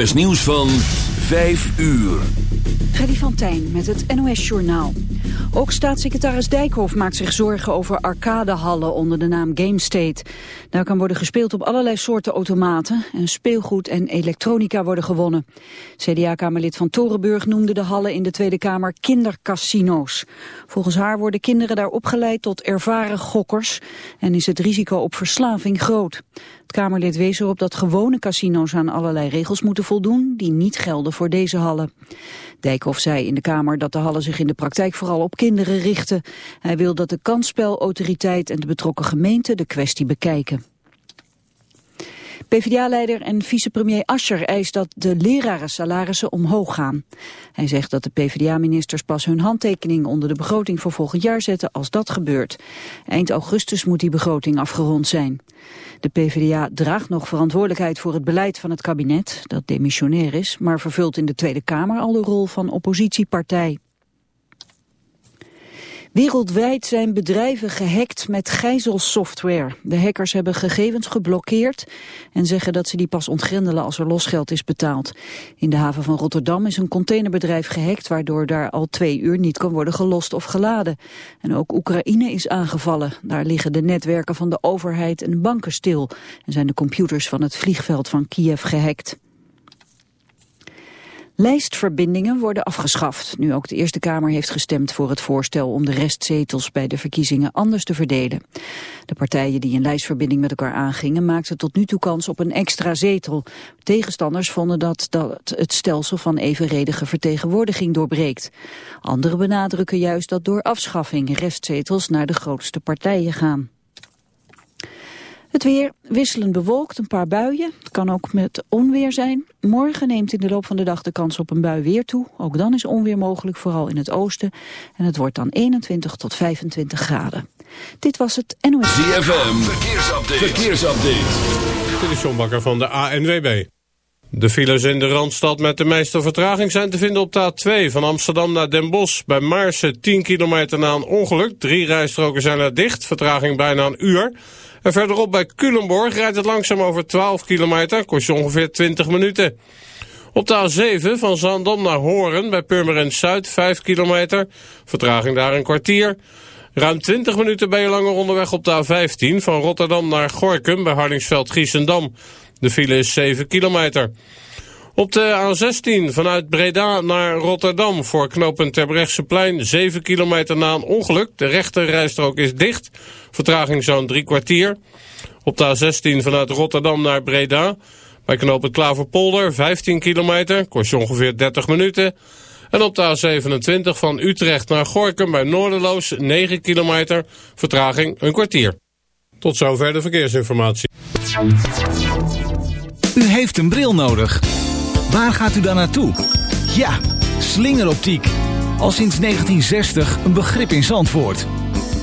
NOS Nieuws van 5 uur. Freddy van Tijn met het NOS Journaal. Ook staatssecretaris Dijkhoff maakt zich zorgen over arcadehallen onder de naam GameState. Daar kan worden gespeeld op allerlei soorten automaten en speelgoed en elektronica worden gewonnen. CDA-kamerlid van Torenburg noemde de hallen in de Tweede Kamer kindercasino's. Volgens haar worden kinderen daar opgeleid tot ervaren gokkers en is het risico op verslaving groot. Het Kamerlid wees erop dat gewone casino's aan allerlei regels moeten voldoen die niet gelden voor deze hallen. Dijkhoff zei in de Kamer dat de hallen zich in de praktijk vooral op kinderen richten. Hij wil dat de kansspelautoriteit en de betrokken gemeente de kwestie bekijken. PvdA-leider en vicepremier Ascher eist dat de lerarensalarissen omhoog gaan. Hij zegt dat de PvdA-ministers pas hun handtekening onder de begroting voor volgend jaar zetten als dat gebeurt. Eind augustus moet die begroting afgerond zijn. De PvdA draagt nog verantwoordelijkheid voor het beleid van het kabinet, dat demissionair is, maar vervult in de Tweede Kamer al de rol van oppositiepartij. Wereldwijd zijn bedrijven gehackt met gijzelsoftware. De hackers hebben gegevens geblokkeerd en zeggen dat ze die pas ontgrendelen als er losgeld is betaald. In de haven van Rotterdam is een containerbedrijf gehackt waardoor daar al twee uur niet kan worden gelost of geladen. En ook Oekraïne is aangevallen. Daar liggen de netwerken van de overheid en banken stil en zijn de computers van het vliegveld van Kiev gehackt. Lijstverbindingen worden afgeschaft, nu ook de Eerste Kamer heeft gestemd voor het voorstel om de restzetels bij de verkiezingen anders te verdelen. De partijen die een lijstverbinding met elkaar aangingen maakten tot nu toe kans op een extra zetel. Tegenstanders vonden dat, dat het stelsel van evenredige vertegenwoordiging doorbreekt. Anderen benadrukken juist dat door afschaffing restzetels naar de grootste partijen gaan. Het weer wisselend bewolkt, een paar buien. Het kan ook met onweer zijn. Morgen neemt in de loop van de dag de kans op een bui weer toe. Ook dan is onweer mogelijk, vooral in het oosten. En het wordt dan 21 tot 25 graden. Dit was het NOS. ZFM, verkeersupdate. verkeersupdate. Dit is John Bakker van de ANWB. De files in de Randstad met de meeste vertraging zijn te vinden op de A2 van Amsterdam naar Den Bosch. Bij Maarsen 10 kilometer na een ongeluk. Drie rijstroken zijn er dicht, vertraging bijna een uur. En verderop bij Culemborg rijdt het langzaam over 12 kilometer, kost je ongeveer 20 minuten. Op de A7 van Zandam naar Horen bij Purmerend Zuid 5 kilometer, vertraging daar een kwartier. Ruim 20 minuten ben je langer onderweg op de A15 van Rotterdam naar Gorkum bij Hardingsveld-Giessendam. De file is 7 kilometer. Op de A16 vanuit Breda naar Rotterdam voor knooppunt Terbrechtseplein 7 kilometer na een ongeluk. De rechte rijstrook is dicht. Vertraging zo'n drie kwartier. Op de A16 vanuit Rotterdam naar Breda bij knooppunt Klaverpolder 15 kilometer. Kost je ongeveer 30 minuten. En op de A27 van Utrecht naar Gorkum bij Noorderloos 9 kilometer. Vertraging een kwartier. Tot zover de verkeersinformatie. U heeft een bril nodig. Waar gaat u dan naartoe? Ja, slingeroptiek. Al sinds 1960 een begrip in Zandvoort.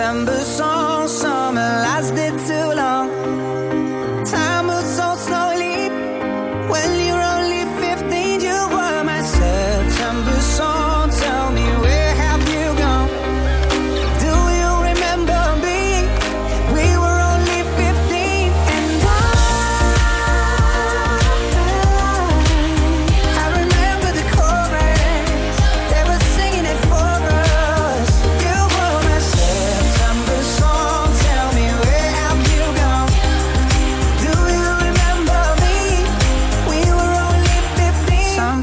September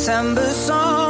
September song,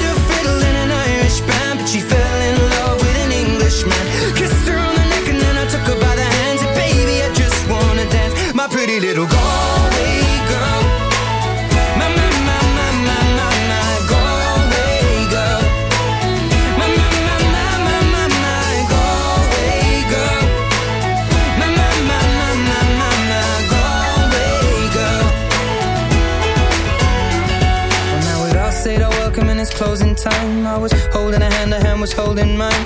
little Galway girl. My, my, my, my, my, my, my Galway girl. My, my, my, my, my, my, my Galway girl. My, my, my, my, my, my, my Galway girl. Well, now all said our welcome and it's closing time. I was holding a hand, her hand was holding mine.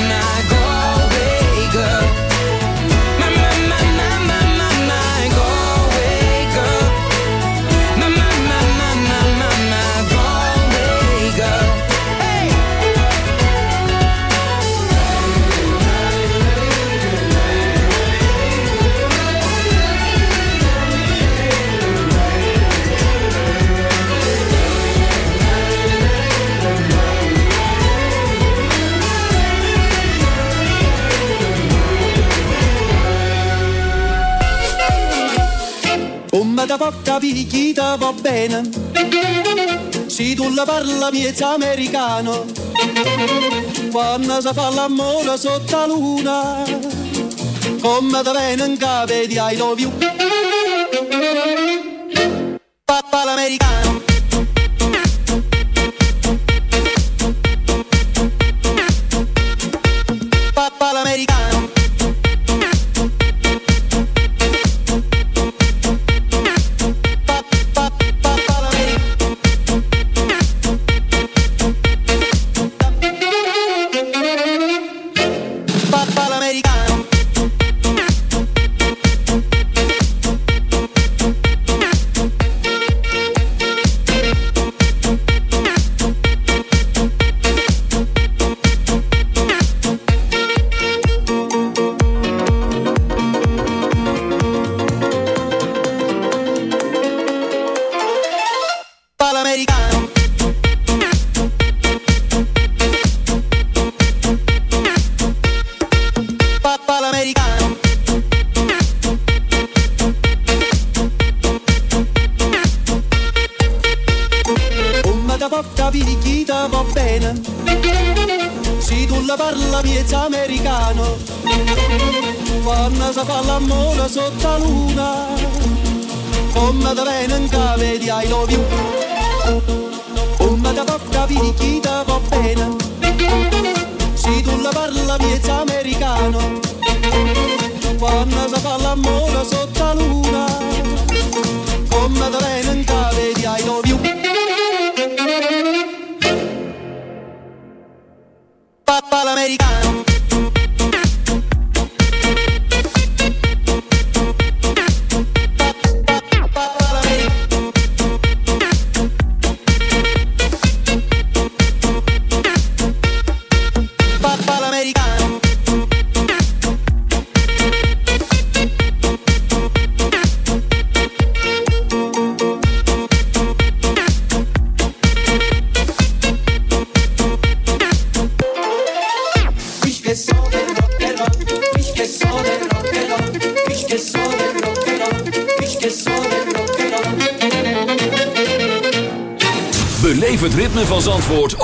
Come da porta picchita va bene. Se tu la parla miezza americano Quando si fa l'amore sotto la luna Come da bene in capo di I love you Papà l'americano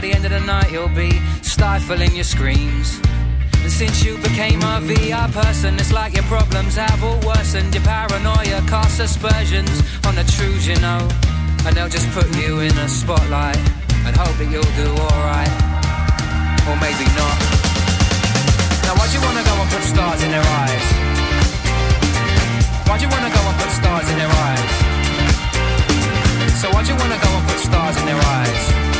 By the end of the night, you'll be stifling your screams. And since you became a VI person, it's like your problems have all worsened. Your paranoia casts aspersions on the truths you know. And they'll just put you in a spotlight and hope that you'll do alright. Or maybe not. Now why'd you wanna go and put stars in their eyes? Why'd you wanna go and put stars in their eyes? So why'd you wanna go and put stars in their eyes?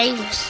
Famous.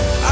Can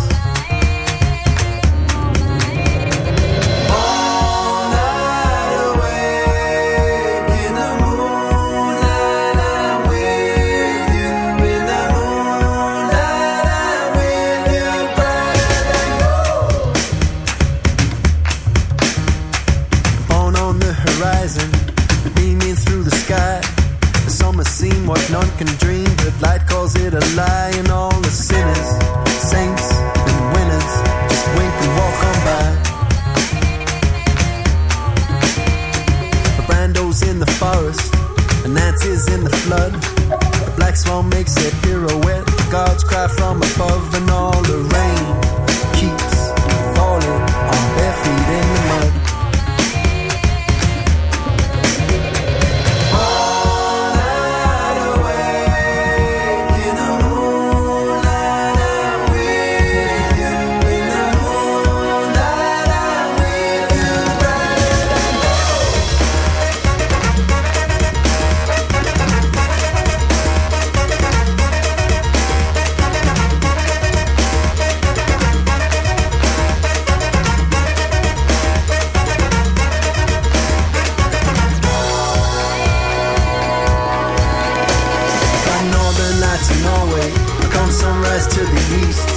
In Norway, come sunrise to the east.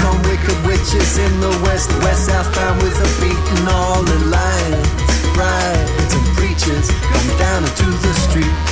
Come wicked witches in the west, west southbound with a beat and all the lions, brides and preachers come down into the street.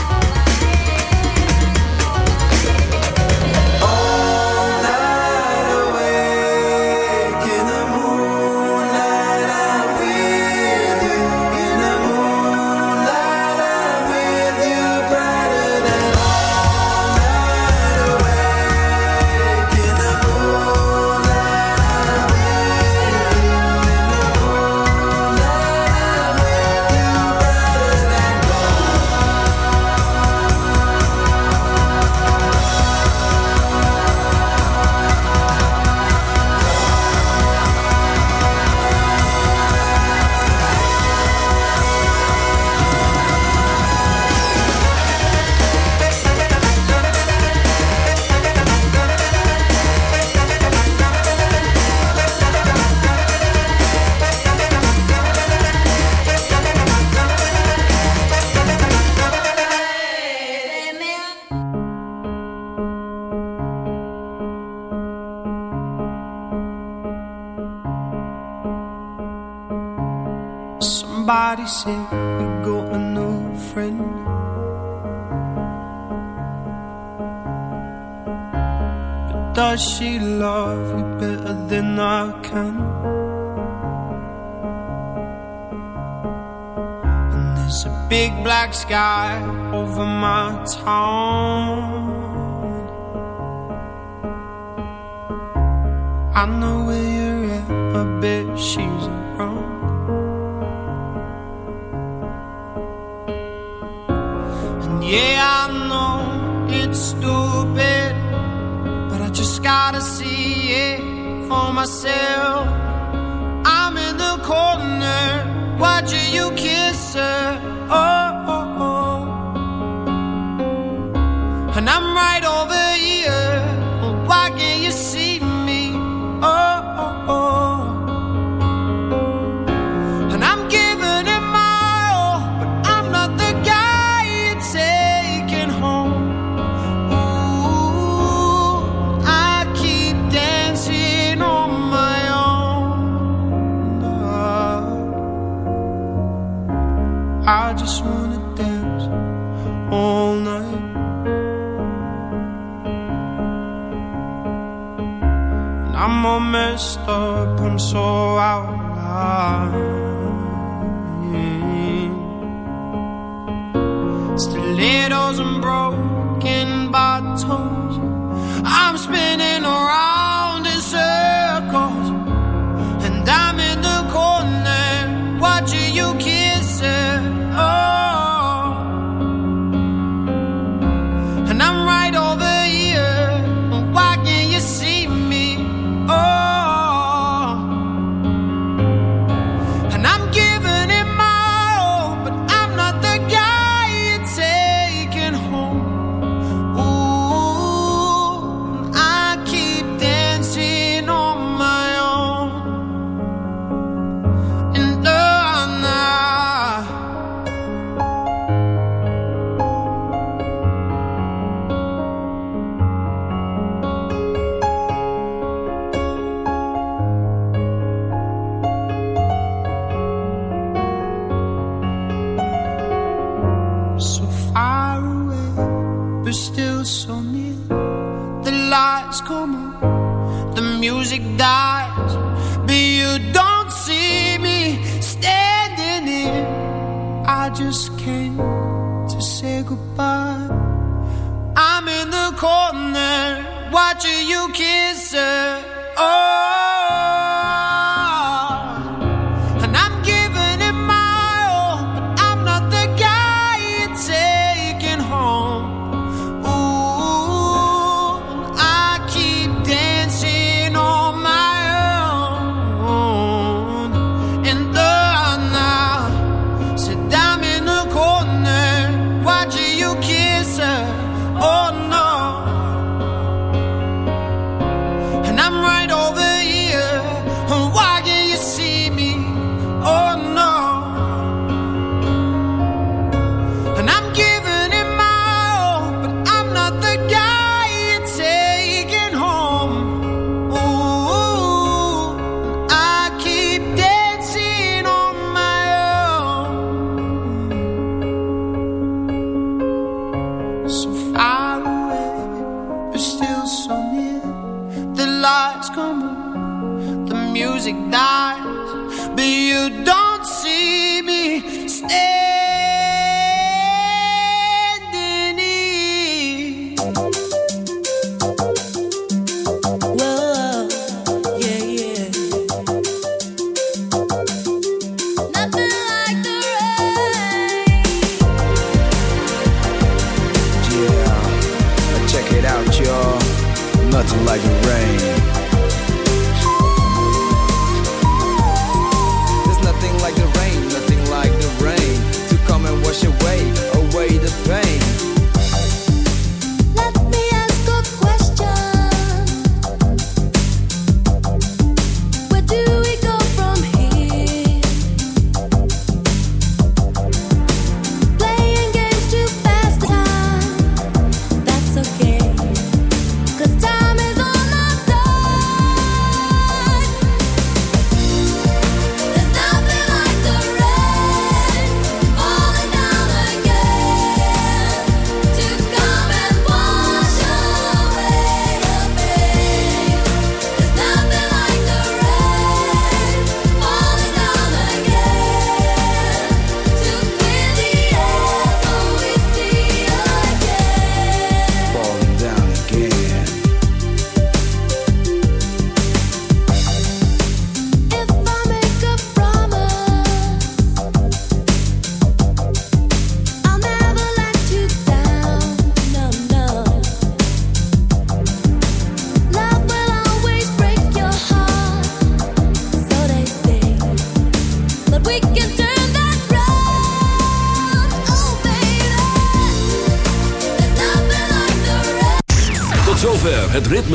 She's around. And yeah, I know it's stupid, but I just gotta see it for myself. I'm in the corner watching so out.